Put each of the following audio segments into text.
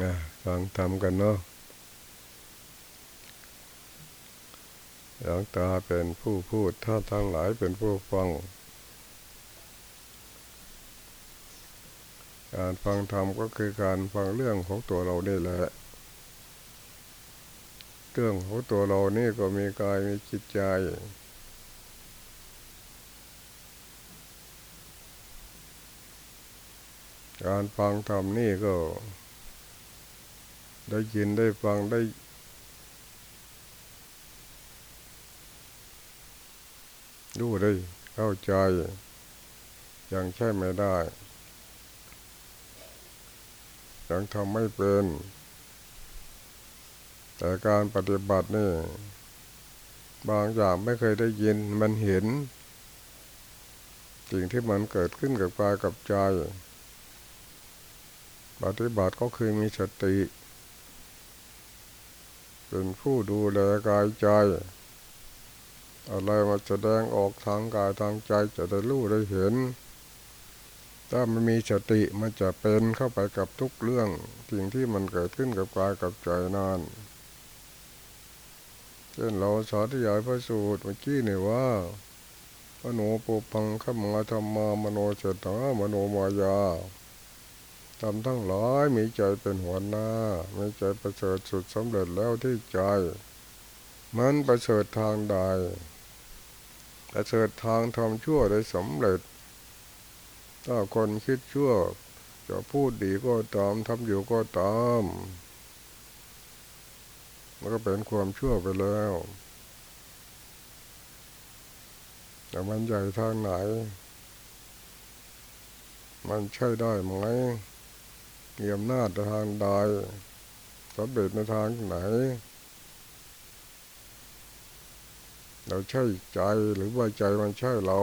นะฟังทำกันเนาะหลวงตาเป็นผู้พูดท่านทั้งหลายเป็นผู้ฟัง การฟังธรรมก็คือการฟังเรื่องของตัวเรานี่แหละ เรื่องของตัวเรานี่ก็มีกายมีจิตใจ การฟังธรรมนี่ก็ ได้ยินได้ฟังได้ดูได้เข้าใจ ยังใช่ไม่ได้ยังทำไม่เป็น แต่การปฏิบัตินี่ บางอย่างไม่เคยได้ยินมันเห็น สิ่งที่มันเกิดขึ้นกับกายกับใจ ปฏิบัติก็คือมีสติ เป็นผู้ดูแลกายใจ อะไรมาแสดงออกทางกายทางใจจะได้รู้ได้เห็น ถ้ามันมีสติมันจะเป็นเข้าไปกับทุกเรื่องสิ่งที่มันเกิดขึ้นกับกายกับใจนั่นเช่นเราสาธยายพระสูตรเมื่อกี้เนี่ยว่ามโนปุพังขมาธรรมามโนเจตามโนมายา ทำทั้งหลายมีใจเป็นหัวหน้ามีใจประเสริฐสุดสำเร็จแล้วที่ใจ มันประเสริฐทางใดประเสริฐทางทำชั่วได้สำเร็จ ถ้าคนคิดชั่ว จะพูดดีก็ตามทำอยู่ก็ตามมันก็เป็นความชั่วไปแล้วแต่มันใหญ่ทางไหน มันใช่ได้ไหม มีอำนาจทางใดสำเร็จในทางไหน เราใช่ใจหรือว่าใจมันใช่เรา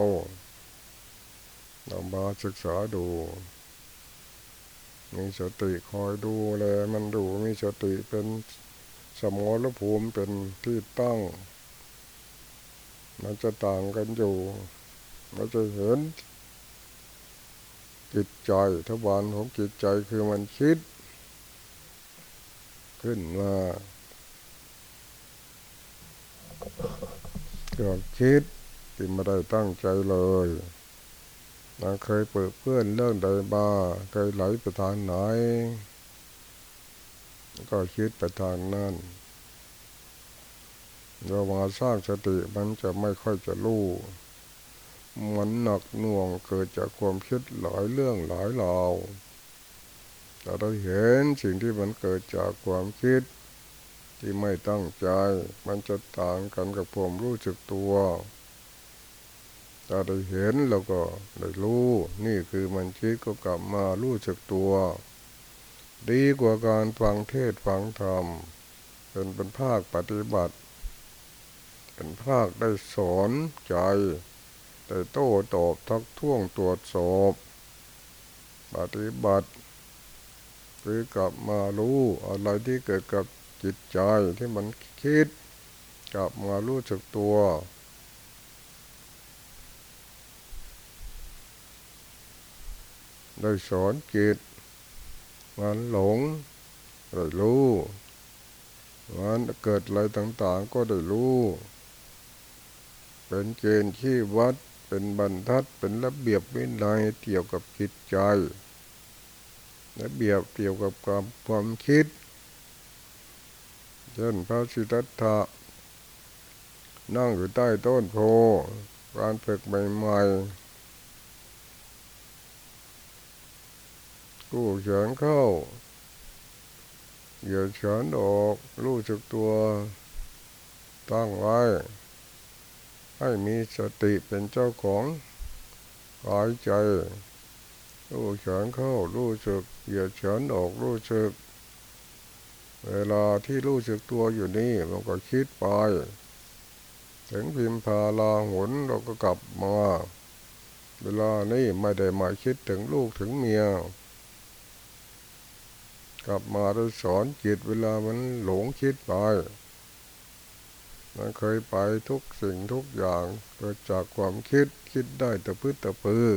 เรามาศึกษาดูมีสติคอยดูแลมันดูมีสติเป็นสมรภูมิเป็นที่ตั้ง มันจะต่างกันอยู่เราจะเห็น จิตใจทวารของจิตใจคือมันคิด ขึ้นมาความคิดที่ไม่ได้ตั้งใจเลยมันเคยเปิดเพื่อนเรื่องใดบ้าเคยไหลไปทางไหน ก็คิดไปทางนั้นเรามาสร้างสติมันจะไม่ค่อยจะรู้ มันหนักหน่วงเกิดจากความคิดหลายเรื่องหลายราวแต่เราเห็นสิ่งที่มันเกิดจากความคิด ที่ไม่ตั้งใจ มันจะต่างกันกับผมรู้สึกตัวถ้าได้เห็นเราก็ได้รู้ นี่คือมันคิดก็กลับมารู้สึกตัว ดีกว่าการฟังเทศฟังธรรมเป็นเป็นภาคปฏิบัติ เป็นภาคได้สอนใจ ได้โต้ตอบทักท้วงตรวจสอบปฏิบัติคือกลับมารู้อะไรที่เกิดกับจิตใจที่มันคิด กลับมารู้จักตัวได้สอนจิตมันหลงได้รู้มันเกิดอะไรต่างๆก็ได้รู้ เป็นเกณฑ์ที่วัด เป็นบรรทัดเป็นระเบียบวินัยเกี่ยวกับจิตใจระเบียบเกี่ยวกับความความคิด เช่นพระสิทธัตถะนั่งอยู่ใต้ต้นโพการฝึกใหม่ๆกู้เฉินเข้าเหยียดเฉินออก รู้จักตัวตั้งไว้ ให้มีสติเป็นเจ้าของกายใจรู้เฉินเข้ารู้จักเหยียดเฉินออกรู้จักเวลาที่รู้สึกตัวอยู่นี่มันก็คิดไป ถึงพิมพาลาหุนเราก็กลับมา เวลานี้ไม่ได้มาคิดถึงลูกถึงเมีย กลับมาได้สอนจิตเวลามันหลงคิดไป มันเคยไปทุกสิ่งทุกอย่างเกิดจากความคิดคิดได้แต่พื้นแต่ปือ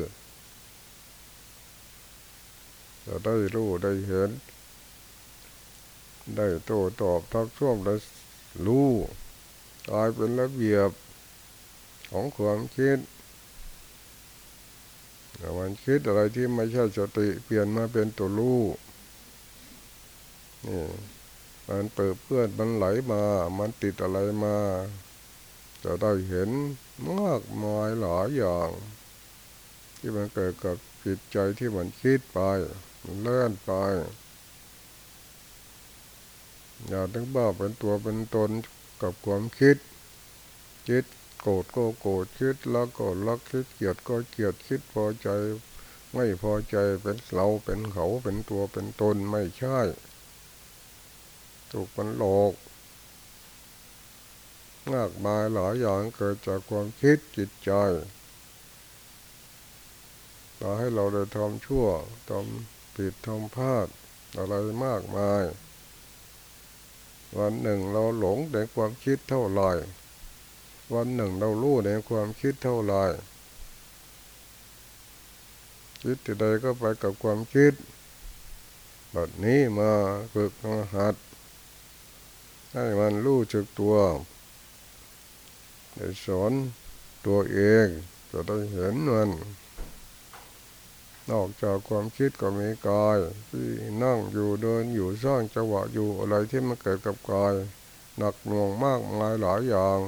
จะได้รู้ได้เห็น ได้โต้ตอบทักท้วงได้รู้กลายเป็นระเบียบของความคิดมันคิดอะไรที่ไม่ใช่สติเปลี่ยนมาเป็นตัวรู้นี่ มันเปิดเพื่อนมันไหลมา มันติดอะไรมา จะได้เห็นมากมายหลายอย่าง ที่มันเกิดกับจิตใจที่มันคิดไป มันเลื่อนไป อย่าถึงบ้าเป็นตัวเป็นตนกับความคิด คิดโกรธก็โกรธคิดแล้วก็รักคิดเกลียดก็เกลียดคิดพอใจ ไม่พอใจเป็นเราเป็นเขาเป็นตัวเป็นตนไม่ใช่ ถูกมันหลอกมากมายหลายอย่างเกิดจากความคิดจิตใจต่อให้เราได้ทำชั่วทำผิดทำพลาดอะไรมากมาย วันหนึ่งเราหลงในความคิดเท่าไรวันหนึ่งเรารู้ในความคิดเท่าไรคิดที่ใดก็ไปกับความคิดแบบนี้มาฝึกมาหัด ให้มันรู้จึกตัวได้สอนตัวเองจะได้เห็นมัน นอกจากความคิดก็มีกายที่นั่งอยู่เดินอยู่สร้างจังหวะอยู่อะไรที่มันเกิดกับกายหนักหน่วงมากมายหลายอย่าง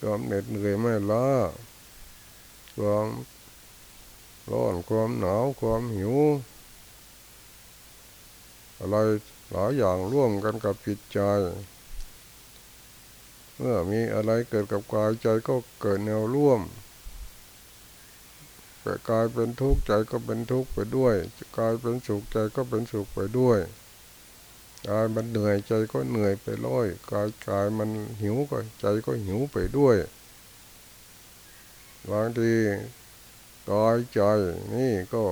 ความเหน็ดเหนื่อยไม่ล้าความร้อนความหนาวความหิว อะไร หลายอย่างร่วมกันกับจิตใจ เมื่อมีอะไรเกิดกับกายใจก็เกิดแนวร่วมกายเป็นทุกข์ใจก็เป็นทุกข์ไปด้วยกายเป็นสุขใจก็เป็นสุขไปด้วยกายมันเหนื่อยใจก็เหนื่อยไปร้อยกายกายมันหิวก็ใจก็หิวไปด้วยบางทีกายใจนี่ก็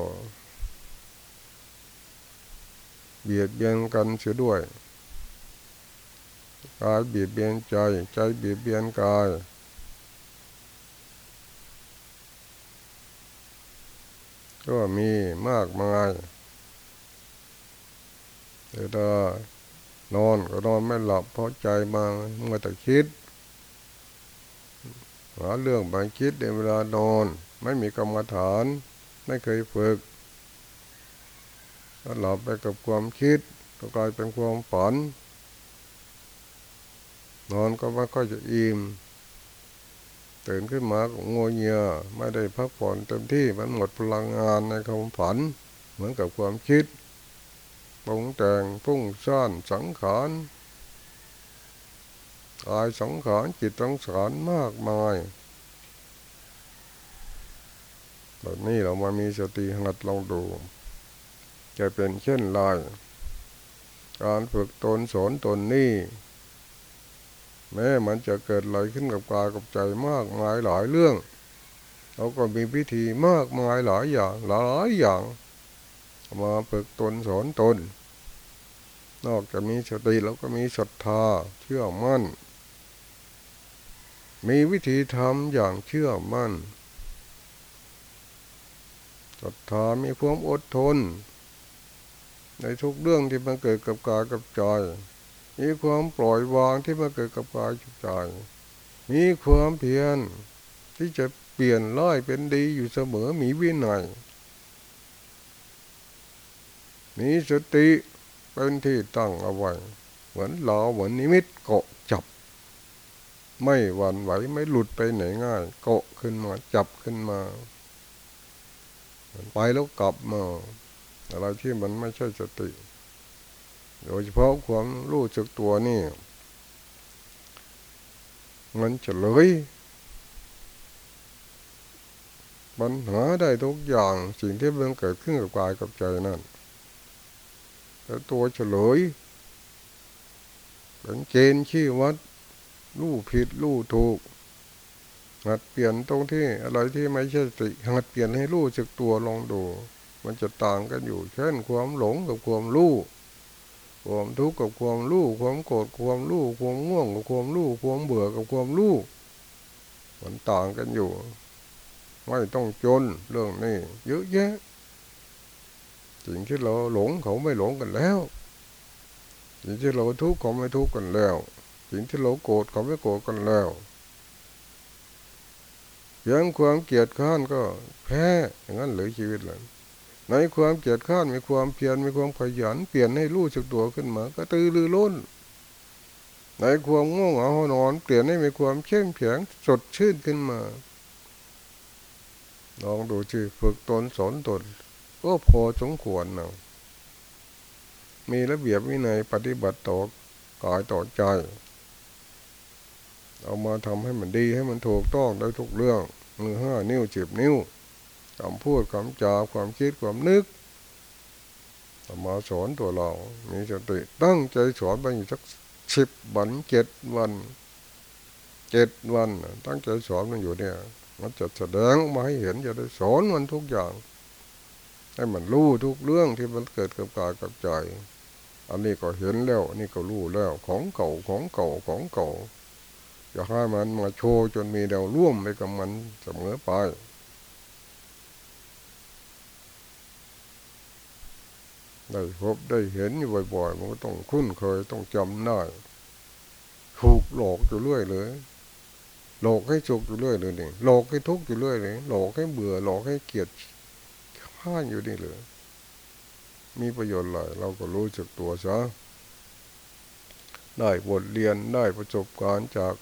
เบียดเบียนกันเสียด้วยกายเบียดเบียนใจ ใจเบียดเบียนกายก็มีมากมายแต่ถ้านอนก็นอนไม่หลับเพราะใจมาเมื่อแต่คิดหาเรื่องบาคิดในเวลานอน ไม่มีกรรมฐาน ไม่เคยฝึก ก็หลับไปกับความคิดก็กลายเป็นความฝัน นอนก็ไม่ค่อยจะอิ่มตื่นขึ้นมาก็งงเงียไม่ได้พักผ่อนเต็มที่มันหมดพลังงานในความฝัน เหมือนกับความคิดปรุงแต่งพุ่งซ่านสังขารกายสังขารจิตสังขารมากมายแบบนี้เรามามีสติหัดลองดู จะเป็นเช่นไรการฝึกตนสอนตนนี่ แม้มันจะเกิดอะไรขึ้นกับกายกับใจมากมายหลายเรื่องเราก็มีพิธีมากมายหลายอย่างหลายอย่าง มาฝึกตนสอนตน นอกจากมีสติเราก็มีศรัทธาเชื่อมั่น มีวิธีทำอย่างเชื่อมั่นศรัทธามีความอดทน ในทุกเรื่องที่มันเกิดกับกายกับใจมีความปล่อยวางที่มันเกิดกับกายกับใจมีความเพียรที่จะเปลี่ยนร้ายเป็นดีอยู่เสมอมีวินัยมีสติเป็นที่ตั้งเอาไว้ เหมือนเราเหมือนนิมิตเกาะจับ ไม่หวั่นไหวไม่หลุดไปไหนง่าย เกาะขึ้นมาจับขึ้นมา ไปแล้วกลับมา อะไรที่มันไม่ใช่สติ โดยเฉพาะความรู้จักตัวนี่ มันจะเลยปัญหาได้ทุกอย่างสิ่งที่มันเกิดขึ้นกับกายกับใจนั่นแต่ตัวเฉลยเป็นเกณฑ์ชี้วัดรู้ผิดรู้ถูกหัดเปลี่ยนตรงที่อะไรที่ไม่ใช่สติหัดเปลี่ยนให้รู้จักตัวลองดู มันจะต่างกันอยู่ เช่นความหลงกับความรู้ความทุกข์กับความรู้ความโกรธความรู้ความง่วงกับความรู้ความเบื่อกับความรู้มันต่างกันอยู่ ไม่ต้องจนเรื่องนี้เยอะแยะสิ่งที่เราหลงเขาไม่หลงกันแล้วสิ่งที่เราทุกข์เขาไม่ทุกข์กันแล้วสิ่งที่เราโกรธเขาไม่โกรธกันแล้วเพียงความเกลียดข้านก็แพ้อย่างนั้นหรือชีวิตเรา ในความเกลียดข้านมีความเพียรมีความขยัน เปลี่ยนให้รู้สึกตัวขึ้นมา ก็ตือรือร้นในความง่วงเหงานอน เปลี่ยนให้มีความเข้มแข็งสดชื่นขึ้นมาลองดูชื่อฝึกตนสอนตนก็พอสมควรนะมีระเบียบวินัยปฏิบัติต่อกายต่อใจ เอามาทำให้มันดีให้มันถูกต้องได้ทุกเรื่องมือห้านิ้วจีบนิ้ว คำพูดคำจาความคิดความนึกมาสอนตัวเรา มีสติตั้งใจสอนไปอยู่สักสิบวันเจ็ดวันเจ็ดวัน ตั้งใจสอนมันอยู่เนี่ย มันจะแสดงมาให้เห็นจะได้สอนมันทุกอย่าง ให้มันรู้ทุกเรื่องที่มันเกิดกับกายกับใจ อันนี้ก็เห็นแล้ว นี่ก็รู้แล้ว ของเก่าของเก่าของเก่าอย่าให้มันมาโชว์จนมีเดาร่วมไปกับมันเสมอไป ได้พบได้เห็นอยู่บ่อยๆ มันก็ต้องคุ้นเคยต้องจำได้ถูกหลอกอยู่เรื่อยเลย หลอกให้สุกอยู่เรื่อยเลยนี่หลอกให้ทุกข์อยู่เรื่อยเลยหลอกให้เบื่อหลอกให้เกลียดข้าอยู่นี่เลยมีประโยชน์อะไรเราก็รู้จักตัวซะได้บทเรียนได้ประสบการณ์จาก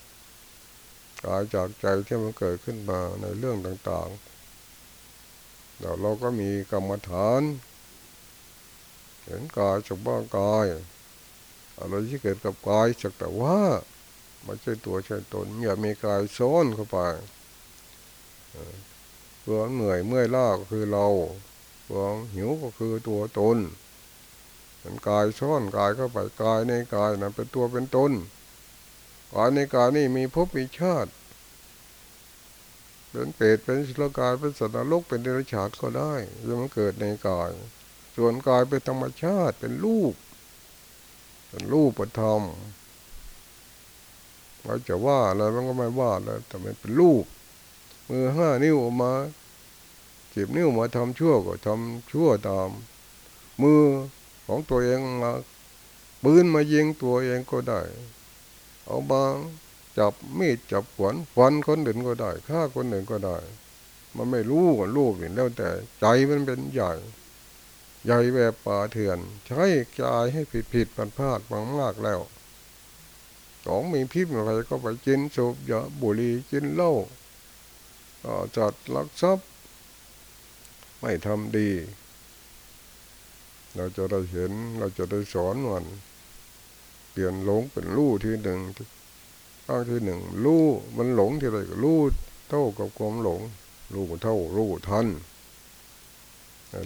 กายจากใจที่มันเกิดขึ้นมาในเรื่องต่างๆแล้วเราก็มีกรรมฐาน เห็นกายจากบ้างกายอะไรที่เกิดกับกายสักแต่ว่าไม่ใช่ตัวใช่ตนอย่ามีกายซ้อนเข้าไปตัวเหนื่อยเมื่อยล้าก็คือเราตัวหิวก็คือตัวตนเป็นกายซ้อนกายเข้าไปกายในกายนะเป็นตัวเป็นตนกายในกายนี่มีภพมีชาติเป็นเปรตเป็นสุรกายเป็นสัตว์นรกเป็นเดรัจฉานก็ได้ยังมันเกิดในกาย ส่วนกายเป็นธรรมชาติเป็นรูป เป็นรูปธรรมเราจะว่าอะไรมันก็ไม่ว่าแล้วแต่มันเป็นรูป มือห้านิ้วออกมาจีบนิ้วมาทำชั่วก็ทำชั่วตาม มือของตัวเองมาปืนมายิงตัวเองก็ได้ เอาบางจับมีดจับขวานฟันคนอื่นก็ได้ฆ่าคนอื่นก็ได้ มันไม่รู้กันรูปเห็นแล้วแต่ใจมันเป็นใหญ่ ใหญ่แบบป่าเถื่อน ใช้กายให้ผิดผิดพันพลาดบางมากแล้วของมีพิษอะไรก็ไปกินสูบยาบุหรี่กินเหล้าจัดลักทรัพย์ ไม่ทำดี เราจะได้เห็นเราจะได้สอนมันเปลี่ยนหลงเป็นรู้ที่หนึ่งข้างที่หนึ่งรู้มันหลงที่ไรก็รู้เท่ากับความหลงรู้เท่ารู้ทัน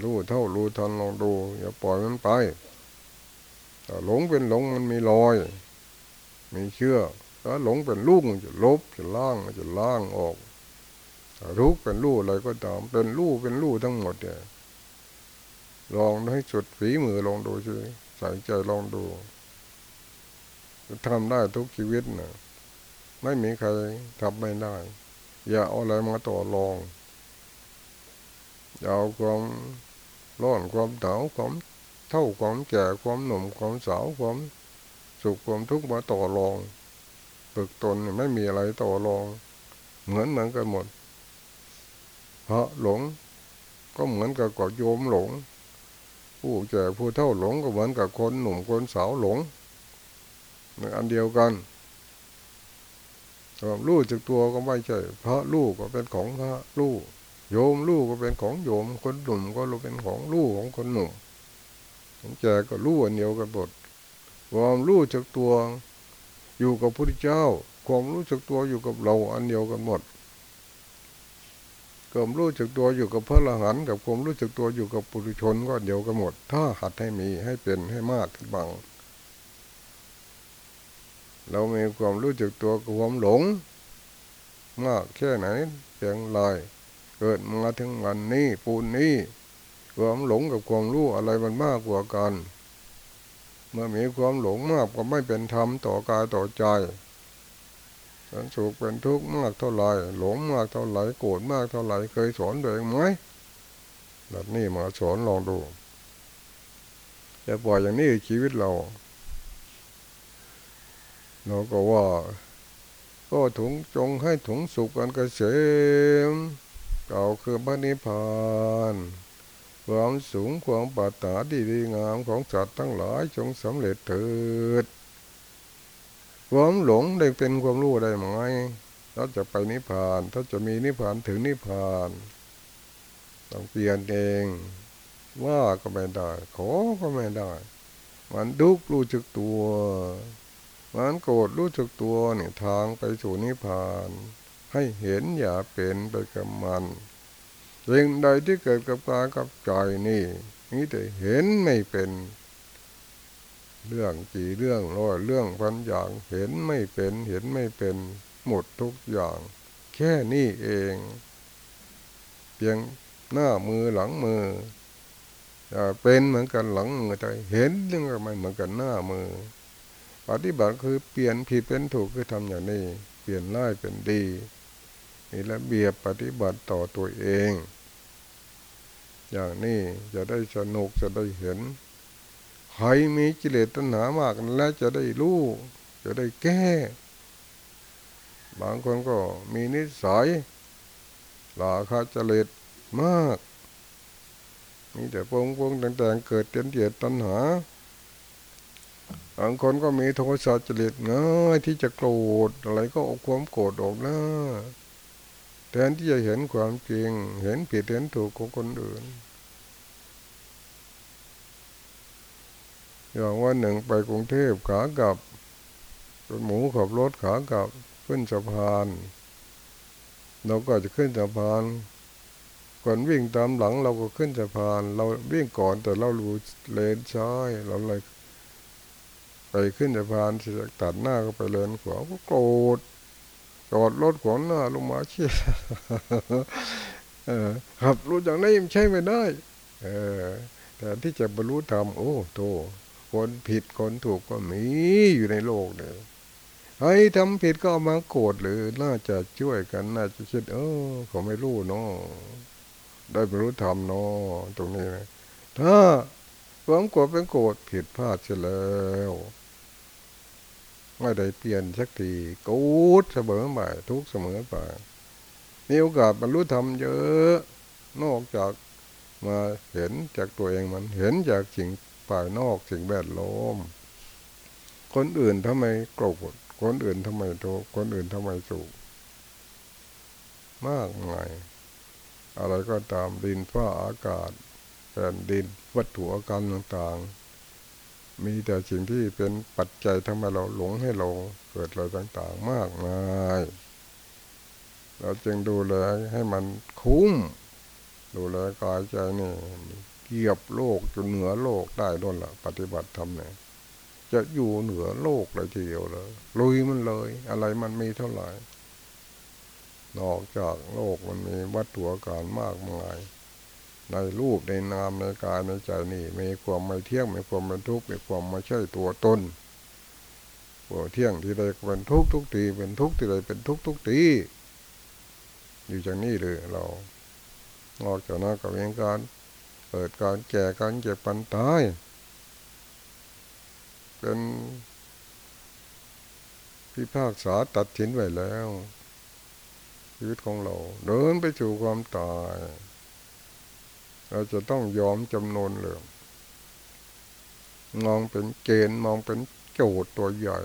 รู้เท่ารู้ทันลองดู อย่าปล่อยมันไปแต่หลงเป็นหลงมันมีรอย มีเชื่อถ้าหลงเป็นลูกมันจะลบจะล่างมันจะล่างออกถ้ารู้เป็นลูกอะไรก็ตามเป็นลูกเป็นลูกทั้งหมดเนี่ยลองให้จุดฝีมือลองดูสิใส่ใจลองดูทำได้ทุกชีวิตนะไม่มีใครทำไม่ได้ อย่าเอาอะไรมาต่อรอง เอาความร้อนความหนาวความเท่าความแก่ความหนุ่มความสาวความสุขความทุกข์มาต่อรองฝึกตนไม่มีอะไรต่อรอง เหมือนเหมือนกันหมดเพราะหลง ก็เหมือนกับกอดโยมหลง ผู้แก่ผู้เท่าหลงก็เหมือนกับคนหนุ่มคนสาวหลงเหมือนอันเดียวกันความรู้จักตัวก็ไม่ใช่พระลูกก็เป็นของพระลูก โยมลูกก็เป็นของโยม คนหนุ่มก็รู้เป็นของลูกของคนหนุ่มคนแก่ก็รู้อันเดียวกันหมดความรู้จักตัวอยู่กับพระพุทธเจ้า ความรู้จักตัวอยู่กับเราอันเดียวกันหมดความรู้จักตัวอยู่กับพระอรหันต์กับความรู้จักตัวอยู่กับปุถุชนก็เดียวกันหมด ถ้าหัดให้มีให้เป็นให้มากขึ้นบางเรามีความรู้จักตัวกับความหลง มากแค่ไหนเพียงไร เกิดมาถึงวันนี้ปูนนี้ความหลงกับความรู้อะไรมันมากกว่ากัน เมื่อมีความหลงมากก็ไม่เป็นธรรมต่อกายต่อใจสันสุขเป็นทุกข์มากเท่าไหร่หลงมากเท่าไหร่โกรธมากเท่าไหร่เคยสอนตัวเองไหมแบบนี้มาสอนลองดูจะปล่อยอย่างนี้ชีวิตเราเราก็ว่า ก็ถุงจงให้ถุงสุขกันกเกษม เก่าคือพระนิพพานความสูงความปรารถนาดีดีงามของสัตว์ทั้งหลายจงสำเร็จเถิดความหลงได้เป็นความรู้ได้ไหมเราจะไปนิพพาน ถ้าจะมีนิพพานถึงนิพพานต้องเปลี่ยนเอง ว่าก็ไม่ได้ ขอก็ไม่ได้ มันดุกรู้จักตัว มันโกรธรู้จักตัวนี่ทางไปสู่นิพพาน ให้เห็นอย่าเป็นไปกับมันสิ่งใดที่เกิดกับกายกับใจนี่นี่แต่เห็นไม่เป็น เรื่องกี่เรื่องร้อยเรื่องพันอย่างเห็นไม่เป็นเห็นไม่เป็น หมดทุกอย่าง แค่นี้เองเพียงหน้ามือหลังมือเป็นเหมือนกันหลังมือแต่เห็นเรื่องอะไรเหมือนกันหน้ามือ ปฏิบัติคือเปลี่ยนผิดเป็นถูกคือทำอย่างนี้ เปลี่ยนร้ายเป็นดี มีระเบียบปฏิบัติต่อตัวเอง อย่างนี้จะได้สนุกจะได้เห็นใครมีกิเลสตัณหามากแล้วจะได้รู้จะได้แก้ บางคนก็มีนิสัยลาคาจริตมากมีแต่ปงปงต่างๆ เกิดเตียนเดียดตัณหาบางคนก็มีโทสะจริตง่ายที่จะโกรธอะไรก็ออกความโกรธออกหน้า แทนที่จะเห็นความจริง เห็นผิดเห็นถูกของคนอื่น อย่างวันหนึ่งไปกรุงเทพขากลับเป็นหมูขับรถขากลับขึ้นสะพาน เราก็จะขึ้นสะพานคนวิ่งตามหลังเราก็ขึ้นสะพาน เราวิ่งก่อนแต่เรารู้เลนซ้ายเราเลยไปขึ้นสะพานตัดหน้าก็ไปเลนขวาก็โกรธ จอดรถขวางหน้าลงมาเชี่ยขับรถอย่างนี้มันใช่ไม่ได้ เออแต่ที่จะบรรลุธรรมโอ้โตคนผิดคนถูกก็มีอยู่ในโลกเนี่ยให้ทำผิดก็มาโกรธหรือน่าจะช่วยกัน น่าจะคิด เออเขาไม่รู้เนาะได้บรรลุธรรมเนาะตรงนี้นะถ้าความโกรธเป็นโกรธผิดพลาดเสียแล้ว ไม่ได้เปลี่ยนสักทีกูดเสมอไปทุกเสมอไปมีโอกาสบรรลุธรรมเยอะ นอกจากมาเห็นจากตัวเองมันเห็นจากสิ่งภายนอกสิ่งแวดล้อมคนอื่นทำไมโกรธคนอื่นทำไมโทคนอื่นทำไมสุขมากมายอะไรก็ตามดินฟ้าอากาศแผ่นดินวัตถุอาการต่างๆ มีแต่สิ่งที่เป็นปัจจัยทำให้เราหลงให้เราเกิดอะไรต่างๆมากมายเราจึงดูแลให้มันคุ้มดูแลกายใจนี่เกียบโลกจนเหนือโลกได้ด้วยละปฏิบัติธรรมเนี่ยจะอยู่เหนือโลกเลยทีเดียวเลยลุยมันเลย อะไรมันมีเท่าไหร่นอกจากโลกมันมีวัตถุการมากมาย ในรูปในนามในกายในใจนี่มีความไม่เที่ยงมีความเป็นทุกข์มีความไม่ใช่ตัวตนตัวเที่ยงที่ใดเป็นทุกทุกทีเป็นทุกที่ใดเป็นทุกทุกทีอยู่จากนี้เลยเราออกจากนั้นก็มีการเปิดการแก่การเจ็บปันตายเป็นพิพากษาตัดสินไว้แล้วชีวิตของเรา เดินไปสู่ความตาย เราจะต้องยอมจำนวนเลยมองเป็นเกณฑ์มองเป็นโจทย์ตัวใหญ่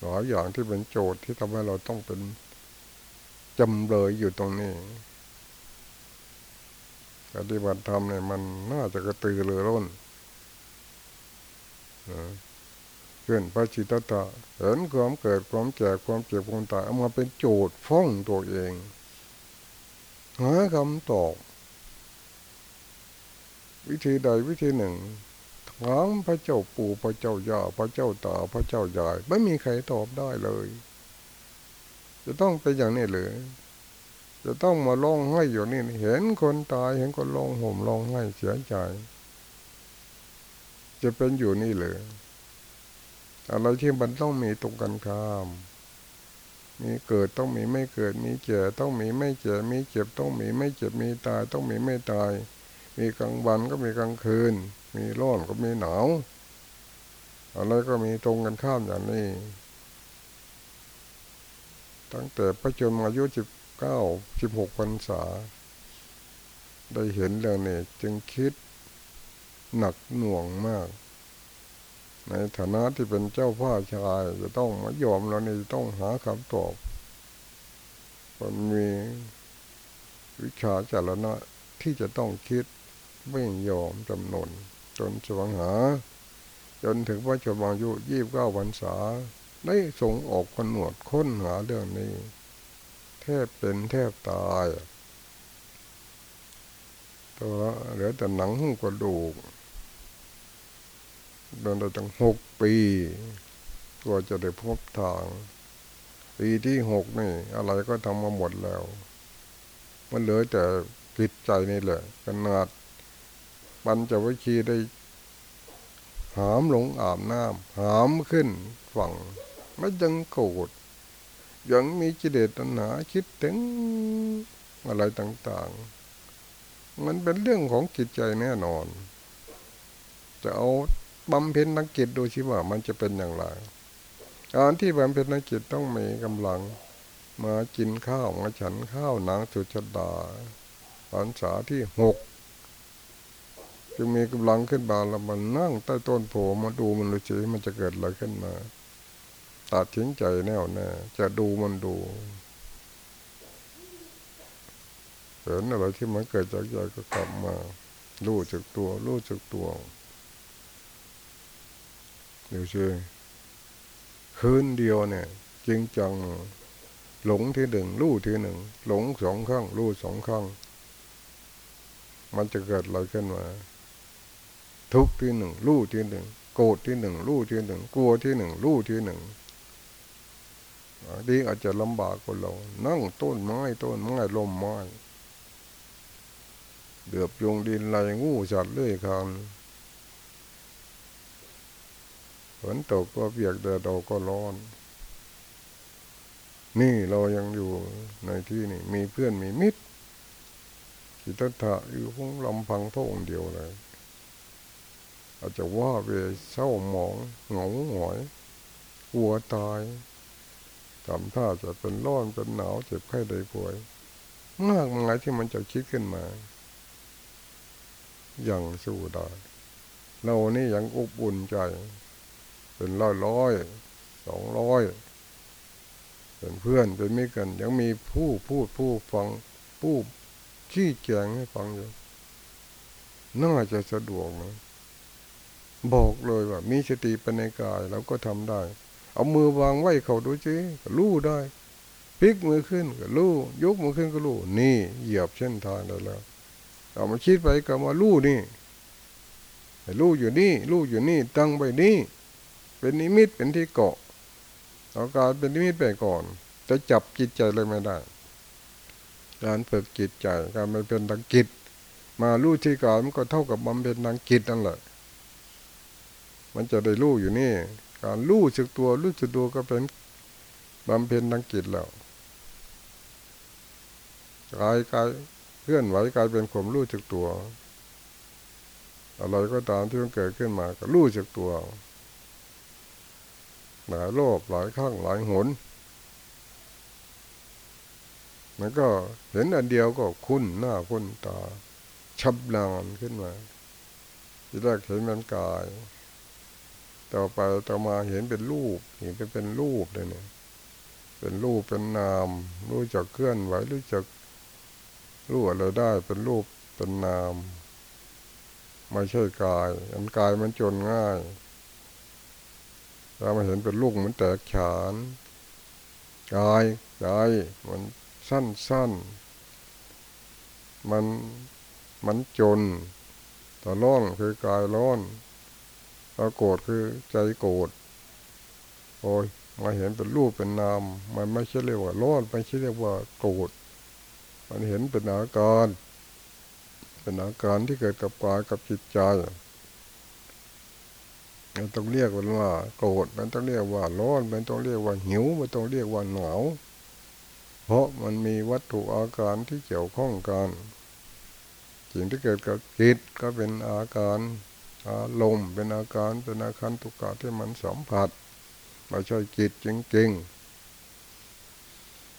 หลายอย่างที่เป็นโจทย์ที่ทำให้เราต้องเป็นจำเลยอยู่ตรงนี้ปฏิบัติธรรมเนี่ยมันน่าจะกระตือรือร้นเพื่อนพระจิตตะเห็นความเกิดความแก่ความเจ็บความตายเอามาเป็นโจทย์ฟ้องตัวเอง หาคำตอบวิธีใดวิธีหนึ่งถามพระเจ้าปู่พระเจ้าย่าพระเจ้าตาพระเจ้ายายไม่มีใครตอบได้เลย จะต้องเป็นอย่างนี้เลยจะต้องมาร้องไห้อยู่นี่เห็นคนตายเห็นคนร้องห่มร้องไห้เสียใจ จะเป็นอยู่นี่เลยอะไรที่มันต้องมีตรงกันข้าม มีเกิดต้องมีไม่เกิด มีเจ็บต้องมีไม่เจ็บมีเจ็บต้องมีไม่เจ็บมีตายต้องมีไม่ตาย มีกลางวันก็มีกลางคืน มีร้อนก็มีหนาวอะไรก็มีตรงกันข้ามอย่างนี้ ตั้งแต่พระชนมายุสิบเก้าสิบหกพรรษา ได้เห็นเรื่องนี้จึงคิดหนักหน่วงมาก ในฐานะที่เป็นเจ้าพ่อชายจะต้องมายอมเรานี่ต้องหาคำตอบมันมีวิชาจารณะที่จะต้องคิดไม่ยอมจำนนจนสวงหา จนถึงพระชนมายุยี่บเก้าพรรษา ได้ส่งออกคนหนวดค้นหาเรื่องนี้ แทบเป็นแทบตายตัวเหลือแต่หนังหุ้มกระดูก เดินได้ตั้งหกปีกว่าจะได้พบทาง ปีที่หกนี่ อะไรก็ทำมาหมดแล้ว มันเหลือแต่จิตใจนี่แหละขนาดปัญจวิชีได้หามลงอาบน้ำหามขึ้นฝั่งไม่ยังโกรธยังมีจิเลตัณหาคิดถึงอะไรต่างๆ มันเป็นเรื่องของจิตใจแน่นอน จะเอา บำเพ็ญนักจิตดูชิว่ามันจะเป็นอย่างไรการที่บำเพ็ญนักจิตต้องมีกำลัง มากินข้าวมาฉันข้าวนางสุชดาพรรษาที่หกจึงมีกำลังขึ้นมาแล้วมันนั่งใต้ต้นโพมาดูมันเลยสิมันจะเกิดอะไรขึ้นมาตัดทิ้งใจแน่วแน่จะดูมันดูเห็นอะไรที่มันเกิดจากใจก็กลับมารู้จักตัวรู้จักตัว เดี๋ยวช่คืนเดียวเนี่ย จริงจัง หลงที่หนึ่งรู้ที่หนึ่ง หลงสองข้างรู้สองข้าง มันจะเกิดอะไรขึ้นมา ทุกที่หนึ่งรู้ที่หนึ่ง โกรธที่หนึ่งรู้ที่หนึ่ง กลัวที่หนึ่งรู้ที่หนึ่งดีอาจจะลำบากกว่าเรา นั่งต้นไม้ต้นไม้ลมไม้เดือบยงดินไรงูสัตว์เลื่อยคานฝ นตกก็เปียกแต่ดอกก็ร้อน นี่เรายังอยู่ในที่นี่ มีเพื่อนมีมิตรจิตตะอยู่คงลำพังพระองค์เดียวเลย อาจจะว่าไปเศร้าหมองเหงาหงอยกลัวตายทำท่าจะเป็นร้อนเป็นหนาวเจ็บไข้ได้ป่วยมากมายที่มันจะคิดขึ้นมา อย่างสู้ได้เรานี่ยังอบอุ่นใจ เป็นร้อยร้อยสองร้อยเป็นเพื่อนเป็นมิตรกัน ยังมีผู้พูดผู้ฟังผู้ขี้แจงให้ฟังอยู่น่าจะสะดวกนะบอกเลยว่า มีสติปัญญากายเราก็ทำได้ เอามือวางไว้เขาดูจิก็รู้ได้พลิกมือขึ้นก็รู้ยกมือขึ้นก็รู้นี่เหยียบเส้นทางได้แล้วเอามาคิดไปก็มารู้นี่รู้อยู่นี่รู้อยู่นี่ตั้งไปนี่ เป็นนิมิตเป็นที่เกาะเอาการเป็นนิมิตไปก่อน จะจับจิตใจเลยไม่ได้ การฝึกจิตใจการมาเป็นทางจิตมาลู่ที่กายมันก็เท่ากับบำเพ็ญทางจิตนั่นแหละมันจะได้ลู่อยู่นี่ การลู่สึกตัวลู่สึกตัวก็เป็นบำเพ็ญทางจิตแล้วกายกายเคลื่อนไหวกายเป็นความรู้สึกตัว อะไรก็ตามที่มันเกิดขึ้นมาก็รู้สึกตัว หลายโลกหลายข้างหลายหนมันก็เห็นอันเดียวก็คุ้นหน้าคุ้นตาชับลานขึ้นมาทีแรกเห็นมันกาย ต่อไปต่อมาเห็นเป็นรูปเห็นเป็นเป็นรูปเลยเนี่ย เป็นรูปเป็นนาม รู้จักเคลื่อนไหวรู้จักรู้อะไรได้เป็นรูปเป็นนาม ไม่ใช่กาย อันกายมันจนง่าย เรามาเห็นเป็นลูกเหมือนแตกฉานกายกายมันสั้นๆมันมันจนต่ร้อนคือกายร้อนตาโกรธคือใจโกรธโอ้ยมาเห็นเป็นรูปเป็นนาม มันไม่ใช่เรียกว่าร้อนไม่ใช่เรียกว่าโกรธมันเห็นเป็นอาการ เป็นอาการที่เกิดกับกายกับจิตใจ มันต้องเรียกว่า โกรธมันต้องเรียกว่าร้อนมันต้องเรียกว่าหิวมันต้องเรียกว่าหนาวเพราะมันมีวัตถุอาการที่เกี่ยวข้องกันสิ่งที่เกิดกับจิตก็เป็นอาการอารมณ์เป็นอาการเป็นอาการตุกกะที่มันสัมผัสไม่ใช่จิตจริงๆ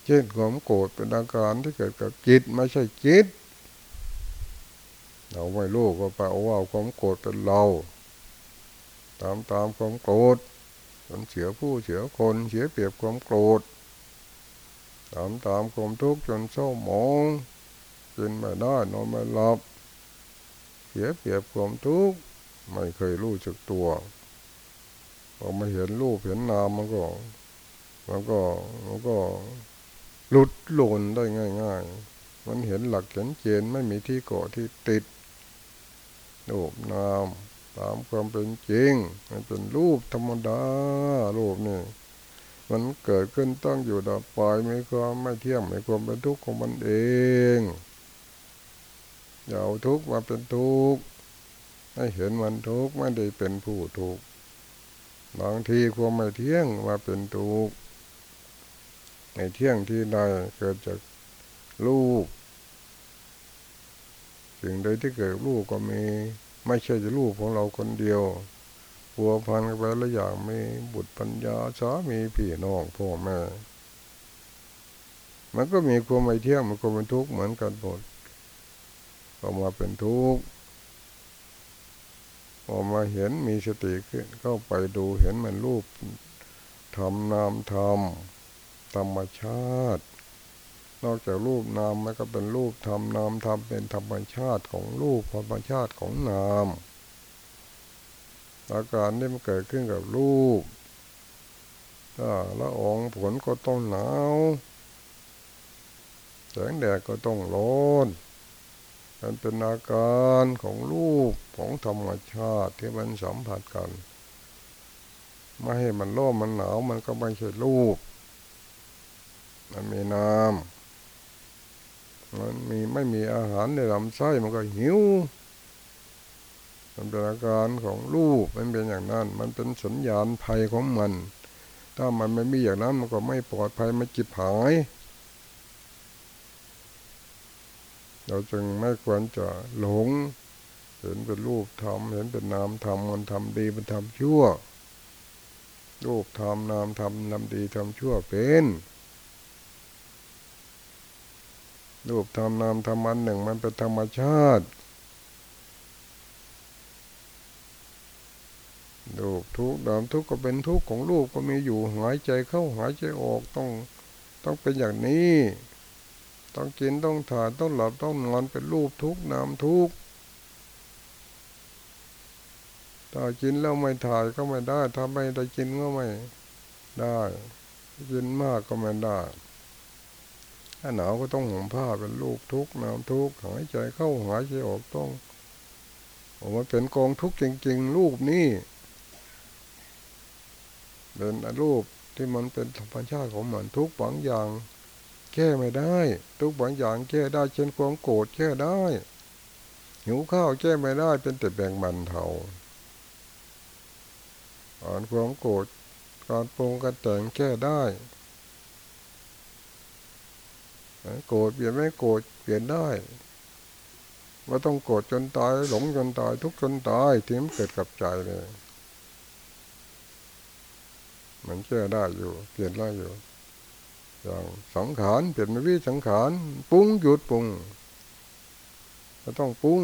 เช่นความโกรธเป็นอาการที่เกิดกับจิตไม่ใช่จิต เราไม่รู้ก็ไปเอาว่าความโกรธเป็นเรา ตามตามความโกรธมันเสียผู้เสียคนเสียเปรียบความโกรธตามตามความทุกข์จนเศร้าหมองกินไม่ได้นอนไม่หลับเสียเปรียบความทุกข์ไม่เคยรู้จักตัวพอมาเห็นรูปเห็นนามมันก็มันก็มันก็หลุดหล่นได้ง่าย ๆ มันเห็นหลักเห็นเกณฑ์ไม่มีที่เกาะที่ติดรูปนาม ตามความเป็นจริง มันเป็นรูปธรรมดารูปนี่มันเกิดขึ้นตั้งอยู่ดับไปไม่ความไม่เที่ยงไม่ความเป็นทุกข์ของมันเองอย่าเอาทุกข์มาเป็นทุกข์ให้เห็นมันทุกข์ไม่ได้เป็นผู้ทุกข์บางทีความไม่เที่ยงมาเป็นทุกข์ในเที่ยงที่ใดเกิดจากลูกสิ่งใดที่เกิดลูกก็มี ไม่ใช่จะลูกของเราคนเดียวพัวพันกันไปล้วอย่างมีบุตรปัญญาสามีพี่น้องพ่อแม่มันก็มีความไม่เที่ยงมันก็เป็นทุกข์เหมือนกันหมดก็มาเป็นทุกข์พอกมาเห็นมีสติขึ้นเข้าไปดูเห็นมันรูปทำนามทำธรรมชาติ นอกจากรูปนามมันก็เป็นรูปทำนามทำเป็นธรรมชาติของรูปธรรมชาติของนามอาการที่มันเกิดขึ้นกับรูปถ้าละอองผลก็ต้องหนาวแสงแดดก็ต้องร้อนมันเป็นอาการของรูปของธรรมชาติที่มันสัมผัสกัน ไม่ให้มันร้อนมันหนาวมันก็ไม่ใช่รูป มันมีน้ำ มันมีไม่มีอาหารในลำไส้มันก็หิวมันเป็นอาการของรูปมันเป็นอย่างนั้น มันเป็นสัญญาณภัยของมัน ถ้ามันไม่มีอย่างนั้นมันก็ไม่ปลอดภัยมันจิบหาย เราจึงไม่ควรจะหลง เห็นเป็นรูปทำเห็นเป็นนามทำมันทำดีมันทำชั่ว รูปทำนามทำนำดีทำชั่วเป็น รูปทำนามทำมันหนึ่ง มันเป็นธรรมชาติลูกทุกข์ดามทุกก็เป็นทุกของลูกก็มีอยู่หายใจเข้าหายใจออกต้องต้องเป็นอย่างนี้ ต้องกินต้องถ่ายต้องหลับต้องนอนเป็นรูปทุกนามทุกถ้ากินแล้วไม่ถ่ายก็ไม่ได้ถ้าไม่ได้กินก็ไม่ได้ กินมากก็ไม่ได้ ถ้าหนาวก็ต้องห่มผ้าเป็นลูกทุกนามทุกหายใจเข้าหายใจออกต้องโอ้มันเป็นกองทุกข์จริง ๆ รูปนี้เป็นรูปที่มันเป็นธรรมชาติของมันทุกบางอย่างแก้ไม่ได้ ทุกบางอย่างแก้ได้เช่นความโกรธแก้ได้ หิวข้าวแก้ไม่ได้เป็นแต่แบ่งบันเทาอ่านความโกรธการปรงการแต่งแก้ได้ โกรธเปลี่ยนไม่โกรธเปลี่ยนได้ว่าต้องโกรธจนตาย หลงจนตาย ทุกจนตายที่มันเกิดกับใจเลยมันแก้ได้อยู่ เปลี่ยนได้อยู่ อย่างสังขารเปลี่ยนเป็นวิสังขารปุ้งหยุดปุ้งก็ต้องปุ้ง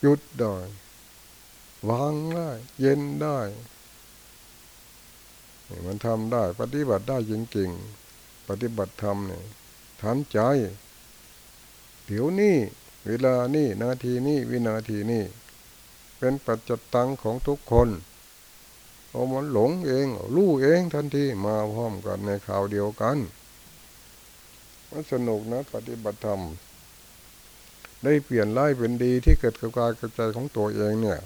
หยุดได้วางได้ เย็นได้มันทำได้ ปฏิบัติได้จริงๆปฏิบัติธรรมเนี่ย ทันใจ เดี๋ยวนี้ เวลานี้นาทีนี้วินาทีนี้เป็นปัจจตังของทุกคนพอามันหลงเองรู้เองทันทีมาพร้อมกันในข่าวเดียวกันมันสนุกนะปฏิบัติธรรม ได้เปลี่ยนร้ายเป็นดีที่เกิดกับกายกับใจของตัวเองเนี่ย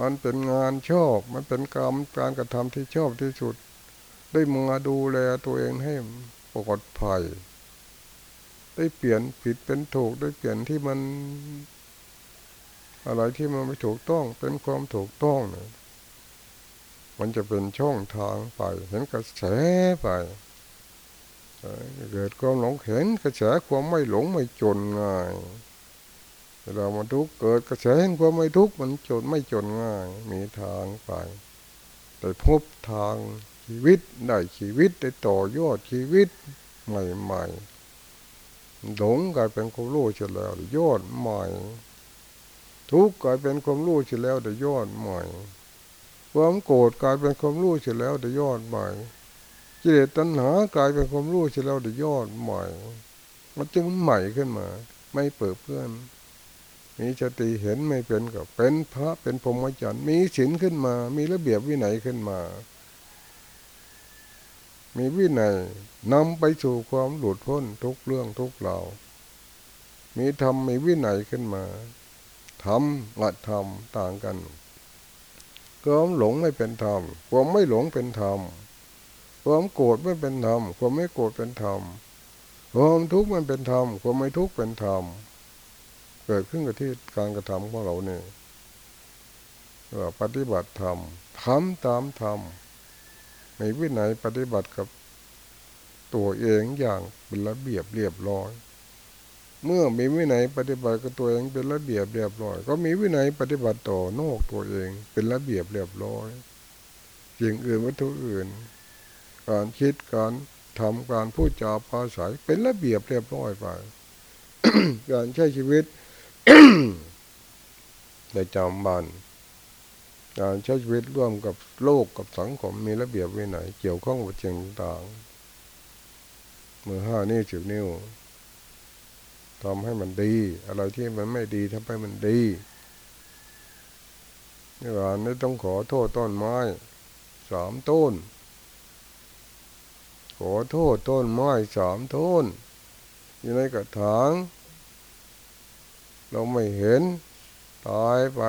มันเป็นงานชอบ มันเป็นกรรมการกระทำที่ชอบที่สุด ได้มาดูแลตัวเองให้ ปลอดภัย ได้เปลี่ยนผิดเป็นถูกได้เปลี่ยนที่มัน อะไรที่มันไม่ถูกต้องเป็นความถูกต้องเนี่ยมันจะเป็นช่องทางไป เห็นกระแสไปเกิดความหลงเห็นกระแสความไม่หลงไม่จนง่ายเวลามันทุกเกิดกระแสแห่งความไม่ทุกข์มันจนไม่จนง่าย มีทางไปแต่พบทาง ชีวิตได้ชีวิตได้ต่อยอดชีวิตใหม่ๆหลงกลายเป็นความรู้เฉลียวยอดใหม่ ทุกข์กลายเป็นความรู้เฉลียวแต่ยอดใหม่ความโกรธกลายเป็นความรู้เฉลียวแต่ยอดใหม่กิเลสตัณหากลายเป็นความรู้เฉลียวแต่ยอดใหม่ มันจึงใหม่ขึ้นมา ไม่เปิดเพื่อนมีสติเห็นไม่เป็นก็เป็นพระเป็นพรหมจรรย์มีศีลขึ้นมา มีระเบียบวินัยขึ้นมา มีวินัยนำไปสู่ความหลุดพ้นทุกเรื่องทุกเหล่า มีธรรมมีวินัยขึ้นมาธรรมกับธรรมต่างกันความหลงไม่เป็นธรรม ความไม่หลงเป็นธรรม ความโกรธไม่เป็นธรรม ความไม่โกรธเป็นธรรม ความทุกข์มันเป็นธรรม ความไม่ทุกข์เป็นธรรม เกิดขึ้นกับที่การกระทำของเราเนี่ยปฏิบัติธรรมทำตามธรรม ในวินัยปฏิบัติกับตัวเองอย่างเป็นระเบียบเรียบร้อย เมื่อมีวินัยปฏิบัติกับตัวเองเป็นระเบียบเรียบร้อย ก็มีวินัยปฏิบัติต่อนอกตัวเองเป็นระเบียบเรียบร้อยสิ่งอื่นวัตถุอื่น การคิดการทำการพูดจาภาษาเป็นระเบียบเรียบร้อยไปการใช้ชีวิตในจำบัน การใช้ชีวิตร่วมกับโลกกับสังคมมีระเบียบวินัยเกี่ยวข้องกับเชิงต่างมือห้านี่สิบนิ้วทำให้มันดี อะไรที่มันไม่ดีทำให้มันดีนี่ว่าไม่ต้องขอโทษต้นไม้สามต้น ขอโทษต้นไม้สามต้นอยู่ในกระถางเราไม่เห็นตายไป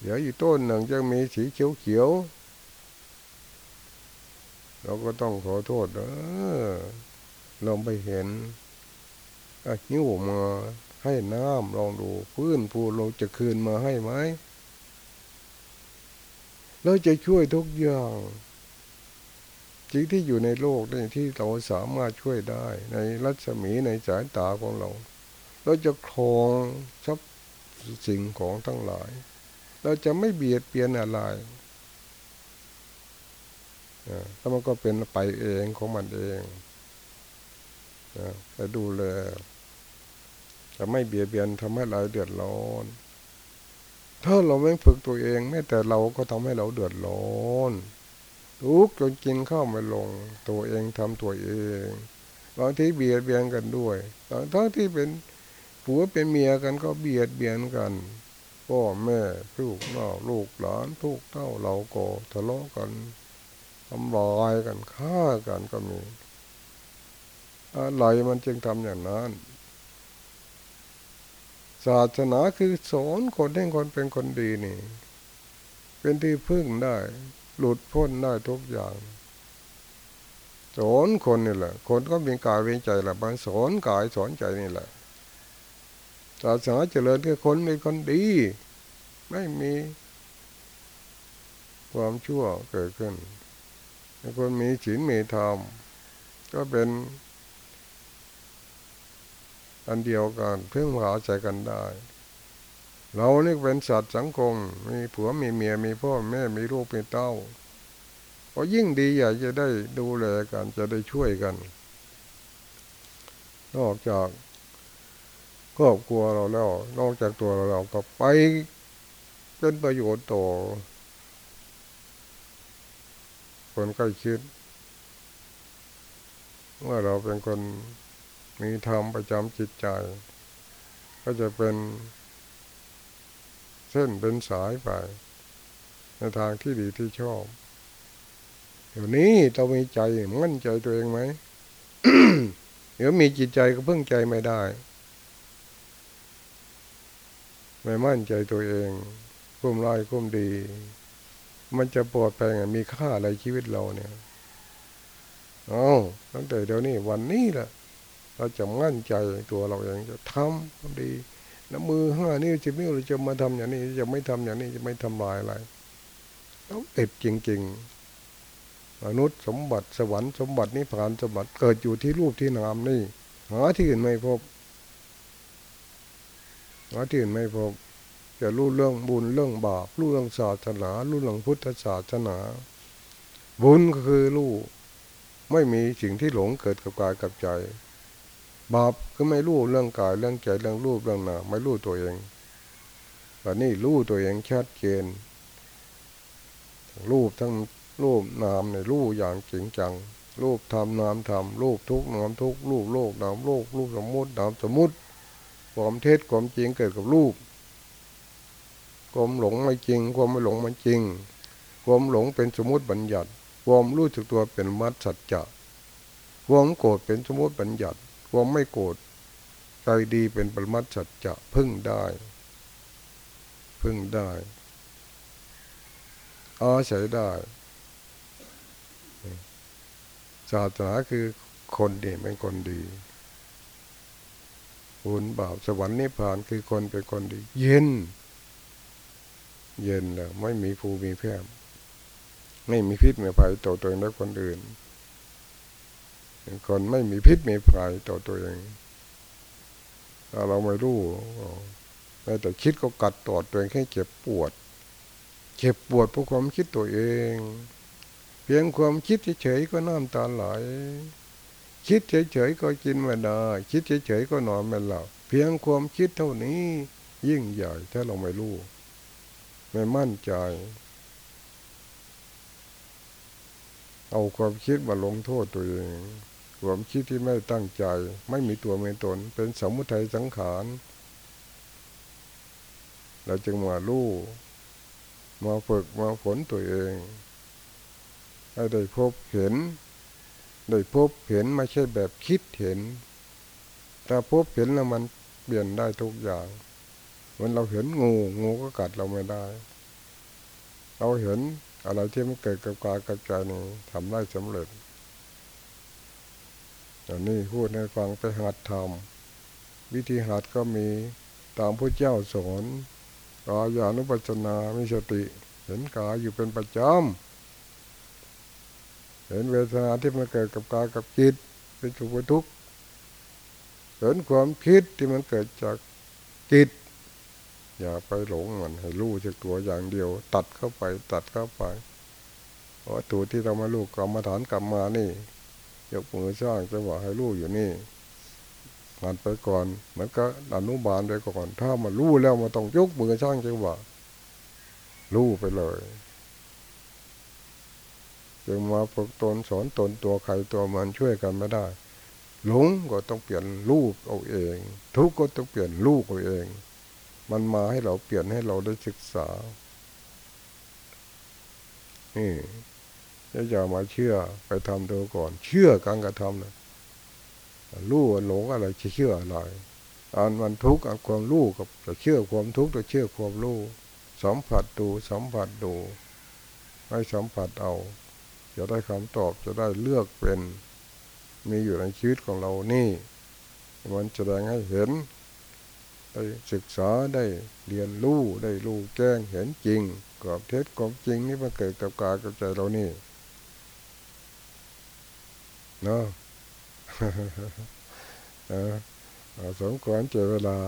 เดี๋ยวอีกต้นหนึ่งจะมีสีเขียวเขียวเราก็ต้องขอโทษเออเราไม่เห็นอหิ้วมาให้น้ำลองดูพื้นผูเราจะคืนมาให้ไหมเราจะช่วยทุกอย่างสิ่งที่อยู่ในโลกนี่ที่เราสามารถช่วยได้ ในรัศมีในสายตาของเรา เราจะครองทรัพย์สิ่งของทั้งหลาย เราจะไม่เบียดเบียนอะไรแล้วมันก็เป็นไปเองของมันเองไปดูแลจะไม่เบียดเบียนทำให้เราเดือดร้อน ถ้าเราไม่ฝึกตัวเองแม้แต่เราก็ทำให้เราเดือดร้อนทุกจนกินข้าวไม่ลง ตัวเองทำตัวเองบางทีเบียดเบียนกันด้วยบางทั้งที่เป็นผัวเป็นเมียกันก็เบียดเบียนกัน พ่อแม่ลูกน้าลูกหลานทุกเท่าเราก็ทะเลาะกันทำลายกันฆ่ากันก็มีอะไรมันจึงทำอย่างนั้น ศาสนาคือสอนคนให้คนเป็นคนดีนี่ เป็นที่พึ่งได้ หลุดพ้นได้ทุกอย่างสอนคนนี่แหละ คนก็มีกายเวใจแหละบางสอนกายสอนใจนี่แหละ ศาสนาเจริญคือคนเป็นคนดี ไม่มีความชั่วเกิดขึ้นคนมีศีลมีธรรมก็เป็นอันเดียวกันเพื่อหาใจกันได้ เรานี่เป็นสัตว์สังคม มีผัวมีเมียมีพ่อแม่มีลูกมีเต้าก็ยิ่งดีอยากจะได้ดูแลกันจะได้ช่วยกัน นอกจาก ครอบครัวเราแล้ว นอกจากตัวเราเราก็ไปเป็นประโยชน์ต่อคนใกล้ชิดเมื่อเราเป็นคนมีธรรมประจำจิตใจ ก็จะเป็นเส้นเป็นสายไป ในทางที่ดีที่ชอบเดี๋ยวนี้เรามีใจมั่นใจตัวเองไหมเดี๋ยวมีจิตใจก็เพิ่งใจไม่ได้ ไม่มั่นใจตัวเองคุ้มร้ายคุ้มดี มันจะปลอดภัยมีค่าอะไรชีวิตเราเนี่ยเอาตั้งแต่เดี๋ยวนี้วันนี้แหละเราจะมั่นใจตัวเราเองจะทำความดีน้ำมือห้านี่จะไม่เราจะมาทำอย่างนี้จะไม่ทำอย่างนี้จะไม่ทำลายอะไรต้องเด็ดจริงๆมนุษย์สมบัติสวรรค์สมบัตินิพพานสมบัติเกิดอยู่ที่รูปที่นามนี่หาที่อื่นไม่พบ หาที่อื่นไม่พบจะรู้เรื่องบุญเรื่องบาปรู้เรื่องศาสนารู้เรื่องพุทธศาสนา บุญก็คือรู้ไม่มีสิ่งที่หลงเกิดกับกายกับใจ บาปก็ไม่รู้เรื่องกายเรื่องใจเรื่องรูปเรื่องนามไม่รู้ตัวเองแต่นี่รู้ตัวเองชัดเจนรูปทั้งรูปนามในรูปอย่างจริงจังรูปทำนามทำรูปทุกนามทุกรูปโลกนามโลกรูปสมมุตินามสมมุติ ความเท็จความจริงเกิดกับรูปความหลงไม่จริง ความไม่หลงมันจริง ความหลงเป็นสมมติบัญญัติ ความรู้สึกตัวเป็นมัดสัจจะความโกรธเป็นสมมติบัญญัติ ความไม่โกรธใจดีเป็นปรมัตสัจจะพึ่งได้ พึ่งได้อาศัยได้ศาสนาคือคนดีเป็นคนดี บุญบาปสวรรค์นิพพานคือคนเป็นคนดี เย็น เย็นแล้วไม่มีภูมีแพร่ไม่มีพิษมีภัยต่อตัวเองและคนอื่นคนไม่มีพิษมีภัยต่อตัวเองถ้าเราไม่รู้แม้แต่คิดก็กัดตอดตัวเองให้เจ็บปวด เจ็บปวดเพราะความคิดตัวเอง เพียงความคิดเฉยๆก็น้ำตาไหล คิดเฉยๆก็กินไม่ได้ คิดเฉยๆก็นอนไม่หลับเพียงความคิดเท่านี้ ยิ่งใหญ่ถ้าเราไม่รู้ไม่มั่นใจ เอาความคิดมาลงโทษตัวเองความคิดที่ไม่ตั้งใจ ไม่มีตัวไม่ตน เป็นสมุทัยสังขารเราจึงมาลู่มาฝึกมาฝนตัวเอง ให้ได้พบเห็น ได้พบเห็นไม่ใช่แบบคิดเห็น ถ้าพบเห็นแล้วมันเปลี่ยนได้ทุกอย่างมันเราเห็นงูงูก็กัดเราไม่ได้ เราเห็นอะไรที่มันเกิดกับกายกับใจนี่ทำได้สำเร็จอันนี้พูดให้ฟังไปหัดทำวิธีหัดก็มีตามพระเจ้าสอนกายานุปัจนา มีสติ เห็นกายอยู่เป็นประจำ เห็นเวทนาที่มันเกิดกับกายกับจิตเป็นสุขเป็นทุกข์เห็นความคิดที่มันเกิดจากจิต อย่าไปหลงมันให้รู้จากตัวอย่างเดียว ตัดเข้าไปตัดเข้าไปวัตถุที่เรามาลูกกรรมฐานกลับมานี่ยกมือสร้างจะว่าให้รู้อยู่นี่ผ่านไปก่อนมันก็อนุบาลไปก่อน ถ้ามารู้แล้วมาต้องยกมือสร้างจังหวะรู้ไปเลย จึงมาฝึกตนสอนตนตัวใครตัวมันช่วยกันไม่ได้ หลงก็ต้องเปลี่ยนรูปเอาเอง ทุกข์ก็ต้องเปลี่ยนรูปเอาเอง มันมาให้เราเปลี่ยนให้เราได้ศึกษา นี่อย่ามาเชื่อไปทำดูก่อน เชื่อการกระทำนะรู้หลงอะไรจะเชื่ออะไรอันมันทุกข์อันความรู้กับจะเชื่อความทุกข์จะเชื่อความรู้สัมผัสดูสัมผัสดูให้สัมผัสเอา จะได้คำตอบจะได้เลือกเป็นมีอยู่ในชีวิตของเรานี่ มันแสดงให้เห็น ได้ศึกษาได้เรียนรู้ได้รู้แจ้งเห็นจริงกอบเท็จความจริงนี่มันเกิดกับกายกับใจเรานี่เนาะสมควรเจอเวลา